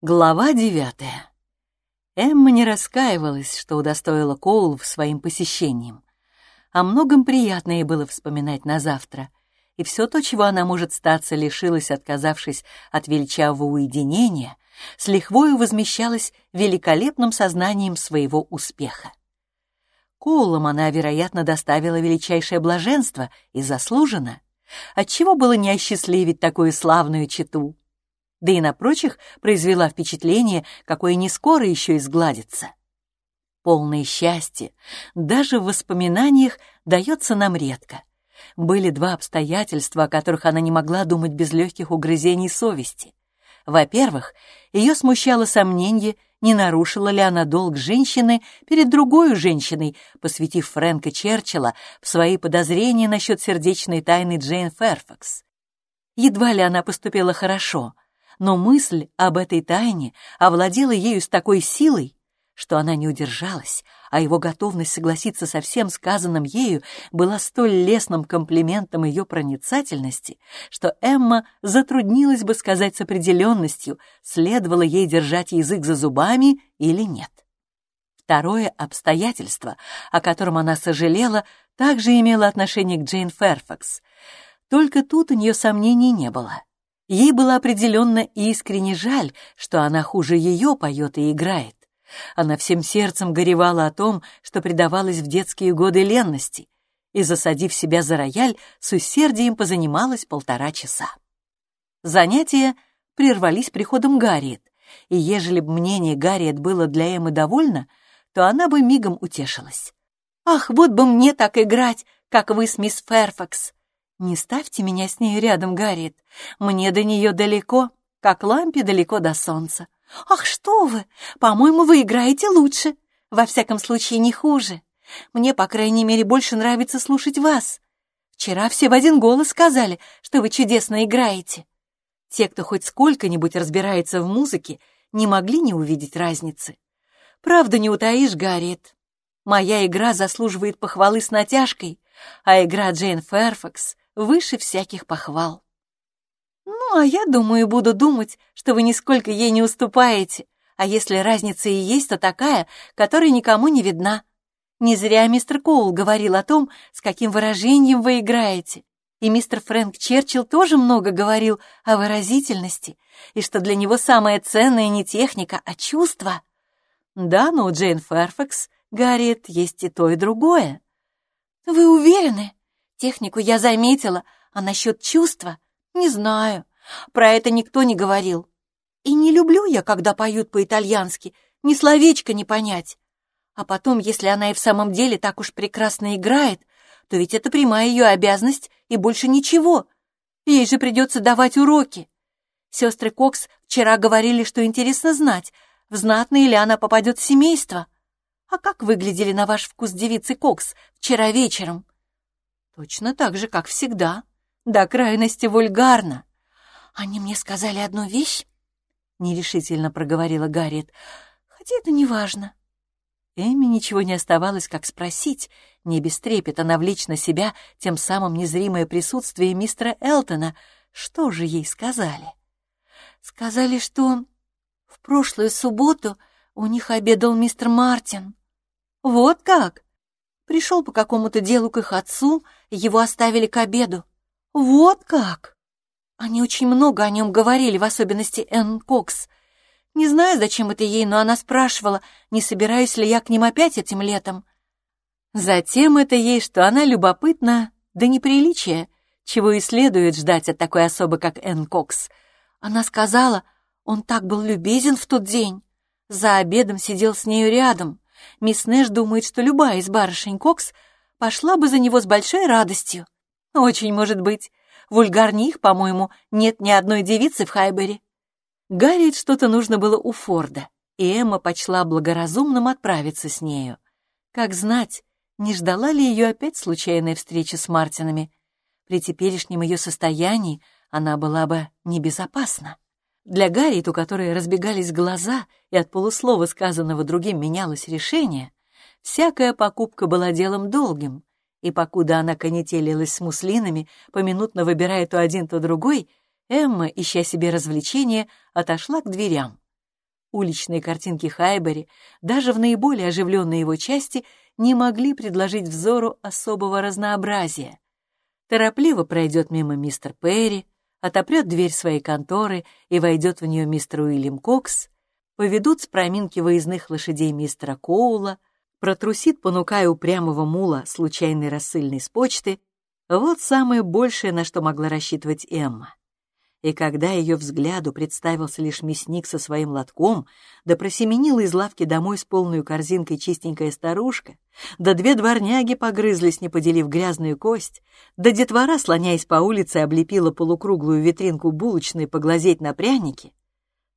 Глава девятая. Эмма не раскаивалась, что удостоила Коулов своим посещением. О многом приятно ей было вспоминать на завтра, и все то, чего она может статься, лишилась, отказавшись от величавого уединения, с лихвою возмещалась великолепным сознанием своего успеха. Коулам она, вероятно, доставила величайшее блаженство и заслуженно. Отчего было не осчастливить такую славную читу? Да и на прочих произвела впечатление, какое не скоро еще изгладится. Полное счастье даже в воспоминаниях дается нам редко. Были два обстоятельства, о которых она не могла думать без легких угрызений совести. Во-первых, ее смущало сомнение, не нарушила ли она долг женщины перед другой женщиной, посвятив Фрэнка Черчилла в свои подозрения насчет сердечной тайны Джейн Ферфакс. Едва ли она поступила хорошо — но мысль об этой тайне овладела ею с такой силой, что она не удержалась, а его готовность согласиться со всем сказанным ею была столь лестным комплиментом ее проницательности, что Эмма затруднилась бы сказать с определенностью, следовало ей держать язык за зубами или нет. Второе обстоятельство, о котором она сожалела, также имело отношение к Джейн Ферфакс. Только тут у нее сомнений не было. Ей было определенно искренне жаль, что она хуже ее поет и играет. Она всем сердцем горевала о том, что предавалась в детские годы ленности, и, засадив себя за рояль, с усердием позанималась полтора часа. Занятия прервались приходом Гарриет, и ежели бы мнение Гарриет было для Эммы довольно, то она бы мигом утешилась. «Ах, вот бы мне так играть, как вы с мисс Ферфакс!» «Не ставьте меня с ней рядом, Гарриет. Мне до нее далеко, как лампе далеко до солнца». «Ах, что вы! По-моему, вы играете лучше. Во всяком случае, не хуже. Мне, по крайней мере, больше нравится слушать вас. Вчера все в один голос сказали, что вы чудесно играете. Те, кто хоть сколько-нибудь разбирается в музыке, не могли не увидеть разницы. Правда, не утаишь, Гарриет. Моя игра заслуживает похвалы с натяжкой, а игра Джейн Ферфакс выше всяких похвал. Ну, а я думаю, буду думать, что вы нисколько ей не уступаете, а если разница и есть, то такая, которая никому не видна. Не зря мистер Коул говорил о том, с каким выражением вы играете. И мистер Фрэнк Черчилл тоже много говорил о выразительности, и что для него самое ценное не техника, а чувство. Да, но у Джейн Ферфакс, Гарриет, есть и то, и другое. Вы уверены? Технику я заметила, а насчет чувства не знаю. Про это никто не говорил. И не люблю я, когда поют по-итальянски, ни словечко не понять. А потом, если она и в самом деле так уж прекрасно играет, то ведь это прямая ее обязанность и больше ничего. Ей же придется давать уроки. Сестры Кокс вчера говорили, что интересно знать, в знатное ли она попадет в семейство. А как выглядели на ваш вкус девицы Кокс вчера вечером? Точно так же, как всегда. До крайности вульгарно. Они мне сказали одну вещь, — нерешительно проговорила Гарриет, — хотя это не важно. Эми ничего не оставалось, как спросить, не без трепета навлечь на себя тем самым незримое присутствие мистера Элтона. Что же ей сказали? Сказали, что в прошлую субботу у них обедал мистер Мартин. Вот как? Пришел по какому-то делу к их отцу, его оставили к обеду. Вот как! Они очень много о нем говорили, в особенности Энн Кокс. Не знаю, зачем это ей, но она спрашивала, не собираюсь ли я к ним опять этим летом. Затем это ей, что она любопытна до неприличия, чего и следует ждать от такой особы, как Энн Кокс. Она сказала, он так был любезен в тот день. За обедом сидел с нею рядом. Мисс Нэш думает, что любая из барышень Кокс пошла бы за него с большой радостью. Очень может быть. Вульгарних, по-моему, нет ни одной девицы в Хайбере. Гарриет что-то нужно было у Форда, и Эмма почла благоразумным отправиться с нею. Как знать, не ждала ли ее опять случайная встреча с Мартинами? При теперешнем ее состоянии она была бы небезопасна. Для Гарриет, у которой разбегались глаза, и от полуслова сказанного другим менялось решение, всякая покупка была делом долгим, и покуда она конетелилась с муслинами, поминутно выбирая то один, то другой, Эмма, ища себе развлечения, отошла к дверям. уличные картинки Хайбери, даже в наиболее оживленной его части, не могли предложить взору особого разнообразия. Торопливо пройдет мимо мистер Перри, отопрет дверь своей конторы и войдет в нее мистер Уильям Кокс, поведут с проминки выездных лошадей мистера Коула, протрусит, понукая упрямого мула случайной рассыльной с почты, вот самое большее, на что могла рассчитывать Эмма и когда ее взгляду представился лишь мясник со своим лотком, да просеменила из лавки домой с полной корзинкой чистенькая старушка, да две дворняги погрызлись, не поделив грязную кость, да детвора, слоняясь по улице, облепила полукруглую витринку булочной поглазеть на пряники,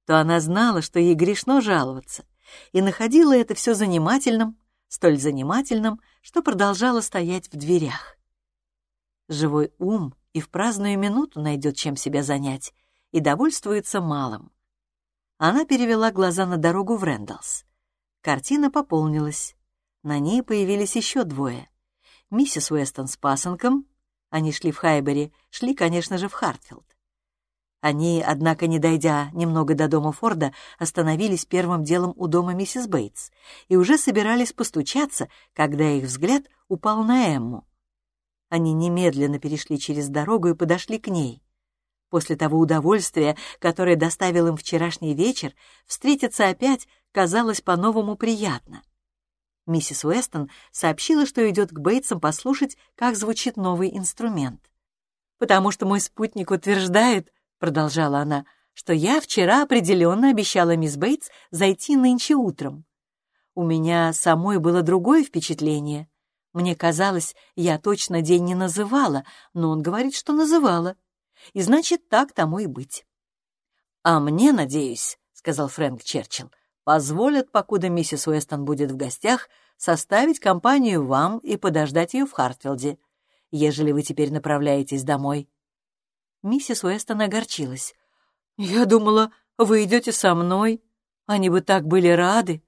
то она знала, что ей грешно жаловаться, и находила это все занимательным, столь занимательным, что продолжала стоять в дверях. Живой ум — и в праздную минуту найдет чем себя занять, и довольствуется малым. Она перевела глаза на дорогу в Рэндаллс. Картина пополнилась. На ней появились еще двое. Миссис Уэстон с пасынком, они шли в Хайбери, шли, конечно же, в Хартфилд. Они, однако, не дойдя немного до дома Форда, остановились первым делом у дома миссис Бейтс и уже собирались постучаться, когда их взгляд упал на Эмму. Они немедленно перешли через дорогу и подошли к ней. После того удовольствия, которое доставил им вчерашний вечер, встретиться опять казалось по-новому приятно. Миссис Уэстон сообщила, что идет к Бейтсам послушать, как звучит новый инструмент. «Потому что мой спутник утверждает, — продолжала она, — что я вчера определенно обещала мисс Бейтс зайти нынче утром. У меня самой было другое впечатление. Мне казалось, я точно день не называла, но он говорит, что называла. И значит, так тому и быть. «А мне, надеюсь», — сказал Фрэнк Черчилл, «позволят, покуда миссис Уэстон будет в гостях, составить компанию вам и подождать ее в Хартфилде, ежели вы теперь направляетесь домой». Миссис Уэстон огорчилась. «Я думала, вы идете со мной. Они бы так были рады».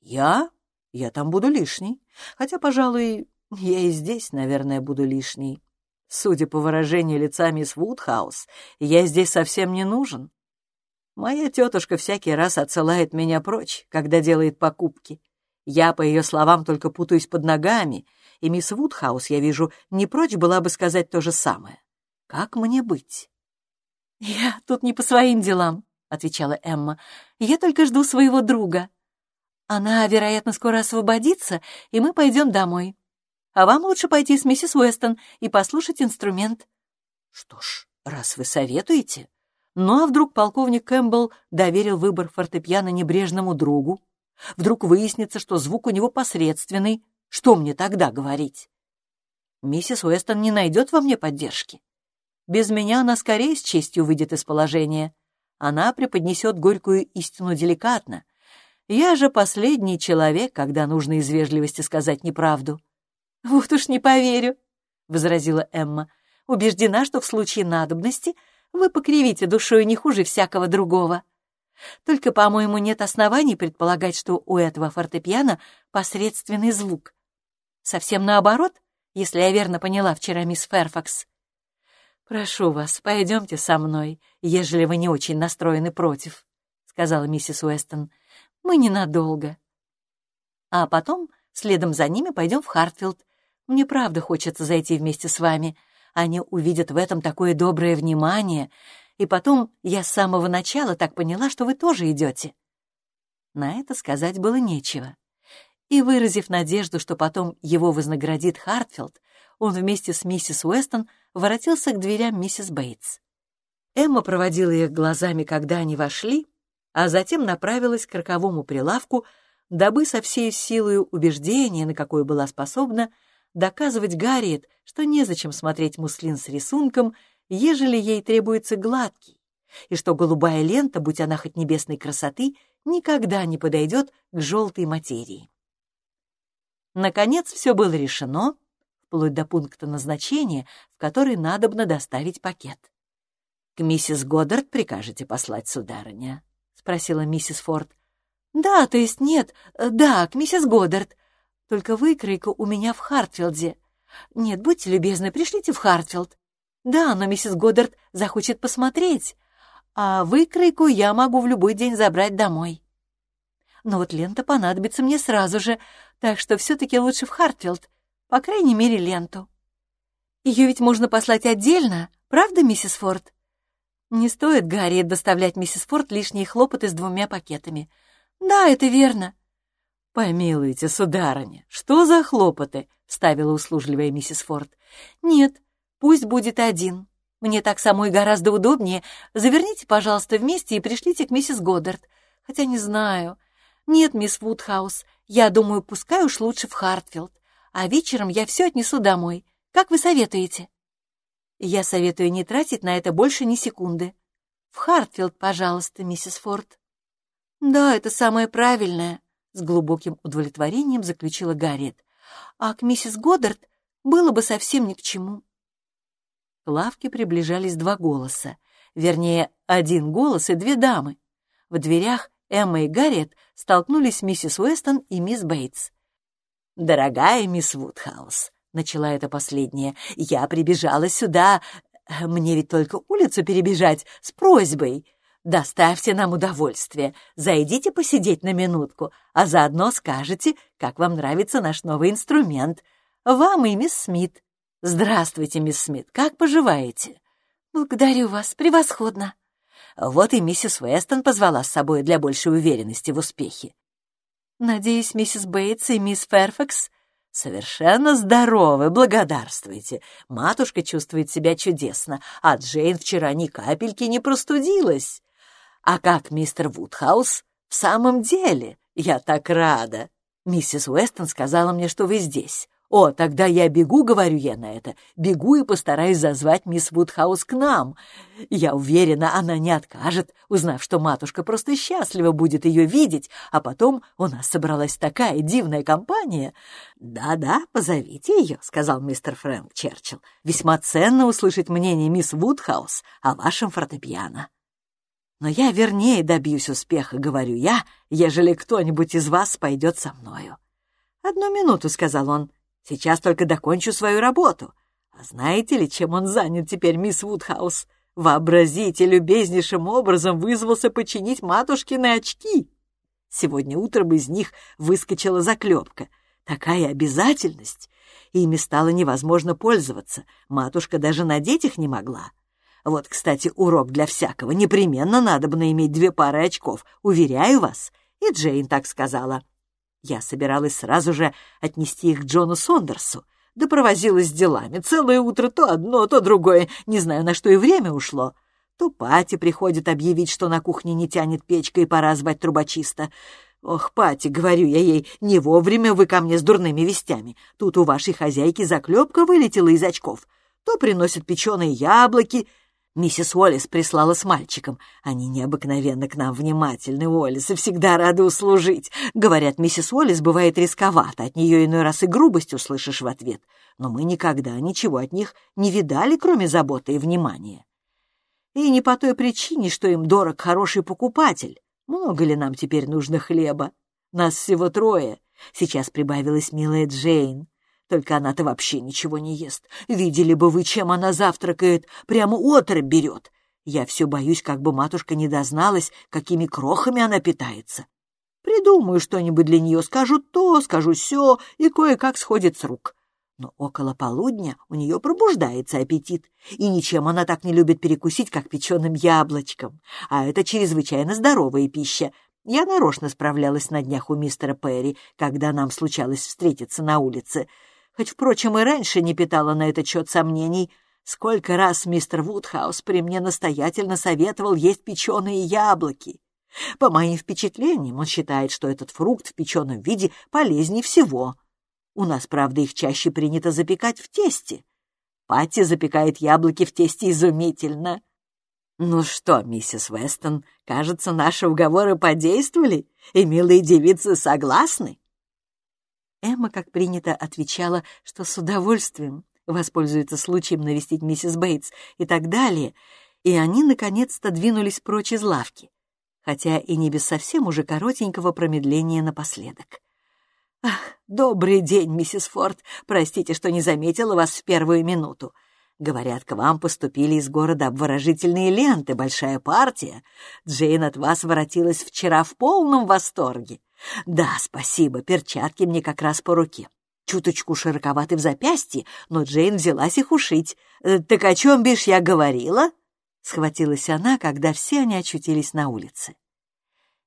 «Я? Я там буду лишний. Хотя, пожалуй, я и здесь, наверное, буду лишний. Судя по выражению лица мисс Вудхаус, я здесь совсем не нужен. Моя тетушка всякий раз отсылает меня прочь, когда делает покупки. Я, по ее словам, только путаюсь под ногами, и мисс Вудхаус, я вижу, не прочь была бы сказать то же самое. Как мне быть? «Я тут не по своим делам», — отвечала Эмма. «Я только жду своего друга». Она, вероятно, скоро освободится, и мы пойдем домой. А вам лучше пойти с миссис Уэстон и послушать инструмент. Что ж, раз вы советуете. Ну а вдруг полковник Кэмпбелл доверил выбор фортепиано небрежному другу? Вдруг выяснится, что звук у него посредственный. Что мне тогда говорить? Миссис Уэстон не найдет во мне поддержки. Без меня она скорее с честью выйдет из положения. Она преподнесет горькую истину деликатно, я же последний человек, когда нужно из вежливости сказать неправду. «Вот уж не поверю», — возразила Эмма. «Убеждена, что в случае надобности вы покривите душой не хуже всякого другого. Только, по-моему, нет оснований предполагать, что у этого фортепиано посредственный звук. Совсем наоборот, если я верно поняла вчера мисс Ферфакс. «Прошу вас, пойдемте со мной, ежели вы не очень настроены против», — сказала миссис Уэстон. Мы ненадолго. А потом следом за ними пойдем в Хартфилд. Мне правда хочется зайти вместе с вами. Они увидят в этом такое доброе внимание. И потом я с самого начала так поняла, что вы тоже идете. На это сказать было нечего. И, выразив надежду, что потом его вознаградит Хартфилд, он вместе с миссис Уэстон воротился к дверям миссис Бейтс. Эмма проводила их глазами, когда они вошли, а затем направилась к роковому прилавку, дабы со всей силой убеждения, на какое была способна, доказывать Гарриет, что незачем смотреть муслин с рисунком, ежели ей требуется гладкий, и что голубая лента, будь она хоть небесной красоты, никогда не подойдет к желтой материи. Наконец все было решено, вплоть до пункта назначения, в который надобно доставить пакет. «К миссис Годдард прикажете послать, сударыня?» Спросила миссис Форд. «Да, то есть нет, да, к миссис Годдард. Только выкройка у меня в Хартфилде. Нет, будьте любезны, пришлите в Хартфилд. Да, но миссис Годдард захочет посмотреть, а выкройку я могу в любой день забрать домой». Но вот лента понадобится мне сразу же, так что все-таки лучше в Хартфилд, по крайней мере, ленту. Ее ведь можно послать отдельно, правда, миссис Форд? Не стоит Гарри доставлять миссис Форд лишние хлопоты с двумя пакетами. Да, это верно. Помилуйте, сударыня, что за хлопоты? Ставила услужливая миссис Форд. Нет, пусть будет один. Мне так самой гораздо удобнее. Заверните, пожалуйста, вместе и пришлите к миссис Годдард. Хотя не знаю. Нет, мисс Вудхаус, я думаю, пускай уж лучше в Хартфилд. А вечером я все отнесу домой. Как вы советуете? Я советую не тратить на это больше ни секунды. В Хартфилд, пожалуйста, миссис Форд. Да, это самое правильное, с глубоким удовлетворением заключила Гарриет. А к миссис Годдард было бы совсем ни к чему. К лавке приближались два голоса, вернее, один голос и две дамы. В дверях Эмма и Гарриет столкнулись миссис Уэстон и мисс Бейтс. «Дорогая мисс Вудхаус», — начала это последняя, — «я прибежала сюда, мне ведь только улицу перебежать, с просьбой. Доставьте нам удовольствие, зайдите посидеть на минутку, а заодно скажете, как вам нравится наш новый инструмент. Вам и мисс Смит. «Здравствуйте, мисс Смит, как поживаете?» «Благодарю вас, превосходно». Вот и миссис Уэстон позвала с собой для большей уверенности в успехе. «Надеюсь, миссис Бейтс и мисс Ферфакс «Совершенно здоровы, благодарствуйте. Матушка чувствует себя чудесно, а Джейн вчера ни капельки не простудилась. А как мистер Вудхаус? В самом деле, я так рада. Миссис Уэстон сказала мне, что вы здесь. «О, тогда я бегу», — говорю я на это, «бегу и постараюсь зазвать мисс Вудхаус к нам. Я уверена, она не откажет, узнав, что матушка просто счастлива будет ее видеть, а потом у нас собралась такая дивная компания». «Да-да, позовите ее», — сказал мистер Фрэнк Черчилл. «Весьма ценно услышать мнение мисс Вудхаус о вашем фортепиано». «Но я вернее добьюсь успеха, — говорю я, — ежели кто-нибудь из вас пойдет со мною». «Одну минуту», — сказал он, — Сейчас только докончу свою работу. А знаете ли, чем он занят теперь, мисс Вудхаус? Вообразите, любезнейшим образом вызвался починить матушкины очки. Сегодня утром из них выскочила заклепка. Такая обязательность. Ими стало невозможно пользоваться. Матушка даже надеть их не могла. Вот, кстати, урок для всякого. Непременно надо бы иметь две пары очков, уверяю вас. И Джейн так сказала. Я собиралась сразу же отнести их к Джону Сондерсу, да провозилась делами. Целое утро то одно, то другое, не знаю, на что и время ушло. То Пати приходит объявить, что на кухне не тянет печка и пора звать трубочиста. «Ох, Пати, — говорю я ей, — не вовремя вы ко мне с дурными вестями. Тут у вашей хозяйки заклепка вылетела из очков. То приносят печеные яблоки, Миссис Уоллес прислала с мальчиком. Они необыкновенно к нам внимательны, Уоллес, и всегда рады услужить. Говорят, миссис Уоллес бывает рисковато, от нее иной раз и грубость услышишь в ответ. Но мы никогда ничего от них не видали, кроме заботы и внимания. И не по той причине, что им дорог хороший покупатель. Много ли нам теперь нужно хлеба? Нас всего трое. Сейчас прибавилась милая Джейн. Только она-то вообще ничего не ест. Видели бы вы, чем она завтракает. Прямо отрыв берет. Я все боюсь, как бы матушка не дозналась, какими крохами она питается. Придумаю что-нибудь для нее, скажу то, скажу все, и кое-как сходит с рук. Но около полудня у нее пробуждается аппетит, и ничем она так не любит перекусить, как печеным яблочком. А это чрезвычайно здоровая пища. Я нарочно справлялась на днях у мистера Перри, когда нам случалось встретиться на улице хоть, впрочем, и раньше не питала на этот счет сомнений. Сколько раз мистер Вудхаус при мне настоятельно советовал есть печеные яблоки. По моим впечатлениям, он считает, что этот фрукт в печеном виде полезнее всего. У нас, правда, их чаще принято запекать в тесте. Патти запекает яблоки в тесте изумительно. Ну что, миссис Вестон, кажется, наши уговоры подействовали, и милые девицы согласны? Эмма, как принято, отвечала, что с удовольствием воспользуется случаем навестить миссис Бейтс и так далее, и они наконец-то двинулись прочь из лавки, хотя и не без совсем уже коротенького промедления напоследок. «Ах, добрый день, миссис Форд! Простите, что не заметила вас в первую минуту. Говорят, к вам поступили из города обворожительные ленты, большая партия. Джейн от вас воротилась вчера в полном восторге. Да, спасибо, перчатки мне как раз по руке. Чуточку широковаты в запястье, но Джейн взялась их ушить. Э, «Так о чем, бишь, я говорила?» Схватилась она, когда все они очутились на улице.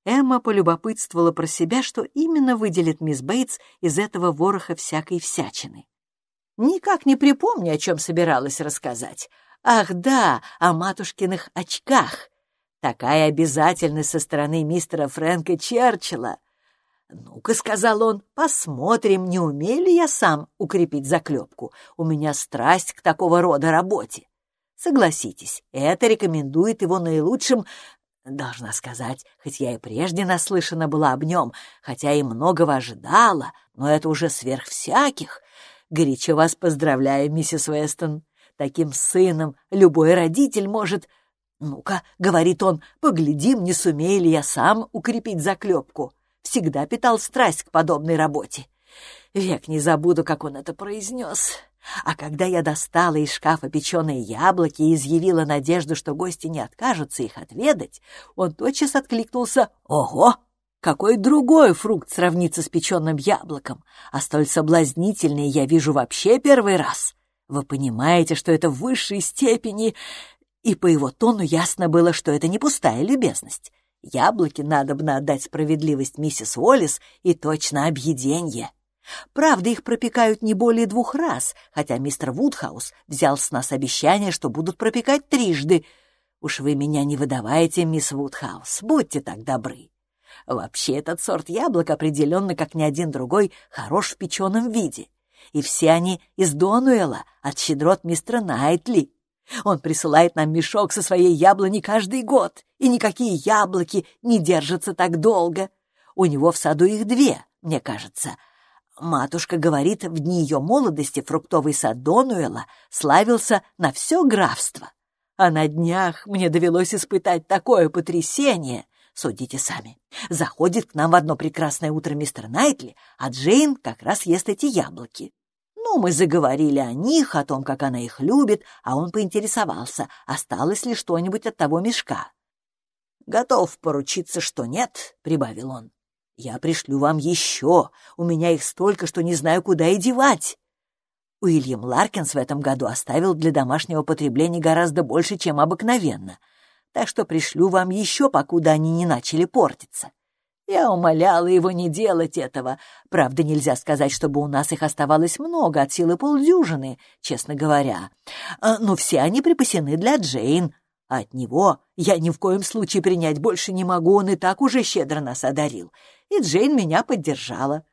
Эмма полюбопытствовала про себя, что именно выделит мисс Бейтс из этого вороха всякой всячины. Никак не припомню, о чем собиралась рассказать. Ах, да, о матушкиных очках. Такая обязательность со стороны мистера Фрэнка Черчилла. «Ну-ка», — сказал он, — «посмотрим, не умею ли я сам укрепить заклепку. У меня страсть к такого рода работе». Согласитесь, это рекомендует его наилучшим Должна сказать, хоть я и прежде наслышана была об нем, хотя и многого ожидала, но это уже сверх всяких. Горячо вас поздравляю, миссис Вестон. Таким сыном любой родитель может... «Ну-ка», — говорит он, — «поглядим, не сумею ли я сам укрепить заклепку». Всегда питал страсть к подобной работе. Век не забуду, как он это произнес. А когда я достала из шкафа печеные яблоки и изъявила надежду, что гости не откажутся их отведать, он тотчас откликнулся «Ого! Какой другой фрукт сравнится с печеным яблоком? А столь соблазнительный я вижу вообще первый раз. Вы понимаете, что это в высшей степени...» И по его тону ясно было, что это не пустая любезность. Яблоки надо бы отдать справедливость миссис Уоллес и точно объеденье. Правда, их пропекают не более двух раз, хотя мистер Вудхаус взял с нас обещание, что будут пропекать трижды. Уж вы меня не выдавайте, мисс Вудхаус, будьте так добры. Вообще, этот сорт яблок определенно, как ни один другой, хорош в печеном виде. И все они из Донуэла, от щедрот мистера Найтли. Он присылает нам мешок со своей яблони каждый год, и никакие яблоки не держатся так долго. У него в саду их две, мне кажется — Матушка говорит, в дни ее молодости фруктовый сад Донуэла славился на все графство. А на днях мне довелось испытать такое потрясение. Судите сами. Заходит к нам в одно прекрасное утро мистер Найтли, а Джейн как раз ест эти яблоки. Ну, мы заговорили о них, о том, как она их любит, а он поинтересовался, осталось ли что-нибудь от того мешка. «Готов поручиться, что нет», — прибавил он. Я пришлю вам еще. У меня их столько, что не знаю, куда и девать. Уильям Ларкинс в этом году оставил для домашнего потребления гораздо больше, чем обыкновенно. Так что пришлю вам еще, покуда они не начали портиться. Я умоляла его не делать этого. Правда, нельзя сказать, чтобы у нас их оставалось много, от силы полдюжины, честно говоря. А, но все они припасены для Джейн. А от него я ни в коем случае принять больше не могу, он и так уже щедро нас одарил и Джейн меня поддержала.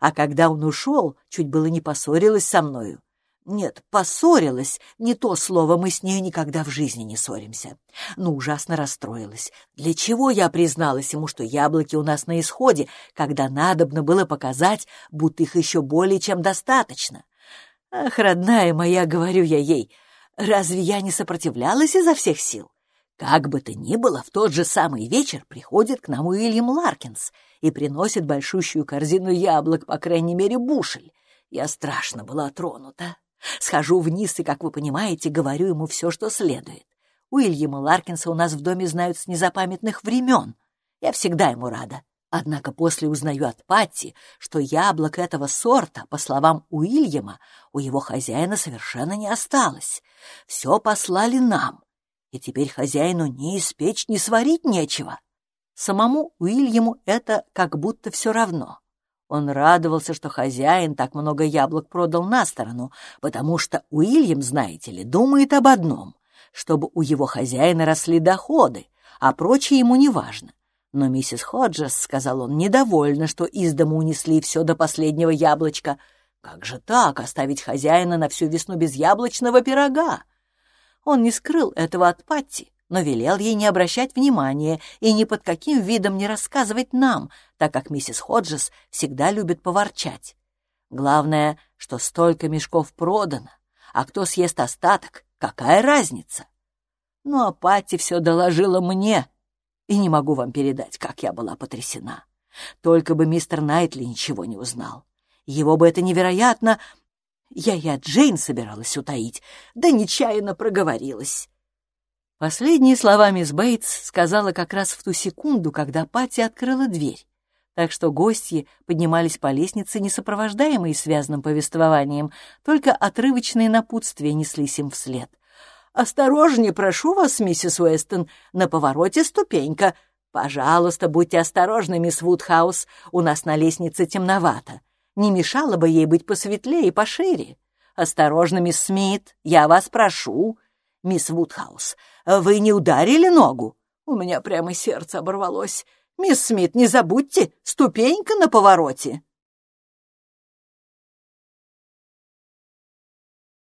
А когда он ушел, чуть было не поссорилась со мною. Нет, поссорилась, не то слово, мы с ней никогда в жизни не ссоримся. Ну, ужасно расстроилась. Для чего я призналась ему, что яблоки у нас на исходе, когда надобно было показать, будто их еще более чем достаточно? Ах, родная моя, говорю я ей, разве я не сопротивлялась изо всех сил? Как бы то ни было, в тот же самый вечер приходит к нам Уильям Ларкинс и приносит большущую корзину яблок, по крайней мере, бушель. Я страшно была тронута. Схожу вниз и, как вы понимаете, говорю ему все, что следует. Уильяма Ларкинса у нас в доме знают с незапамятных времен. Я всегда ему рада. Однако после узнаю от Патти, что яблок этого сорта, по словам Уильяма, у его хозяина совершенно не осталось. Все послали нам и теперь хозяину ни испечь, ни сварить нечего. Самому Уильяму это как будто все равно. Он радовался, что хозяин так много яблок продал на сторону, потому что Уильям, знаете ли, думает об одном — чтобы у его хозяина росли доходы, а прочее ему не важно. Но миссис Ходжес, — сказал он, — недовольна, что из дому унесли все до последнего яблочка. Как же так, оставить хозяина на всю весну без яблочного пирога? Он не скрыл этого от Патти, но велел ей не обращать внимания и ни под каким видом не рассказывать нам, так как миссис Ходжес всегда любит поворчать. Главное, что столько мешков продано, а кто съест остаток, какая разница? Ну, а Патти все доложила мне, и не могу вам передать, как я была потрясена. Только бы мистер Найтли ничего не узнал. Его бы это невероятно Я и от Джейн собиралась утаить, да нечаянно проговорилась. Последние слова мисс Бейтс сказала как раз в ту секунду, когда Пати открыла дверь. Так что гости поднимались по лестнице, не сопровождаемые связанным повествованием, только отрывочные напутствия неслись им вслед. «Осторожнее, прошу вас, миссис Уэстон, на повороте ступенька. Пожалуйста, будьте осторожны, мисс Вудхаус, у нас на лестнице темновато. Не мешало бы ей быть посветлее и пошире. Осторожно, мисс Смит, я вас прошу. Мисс Вудхаус, вы не ударили ногу? У меня прямо сердце оборвалось. Мисс Смит, не забудьте, ступенька на повороте.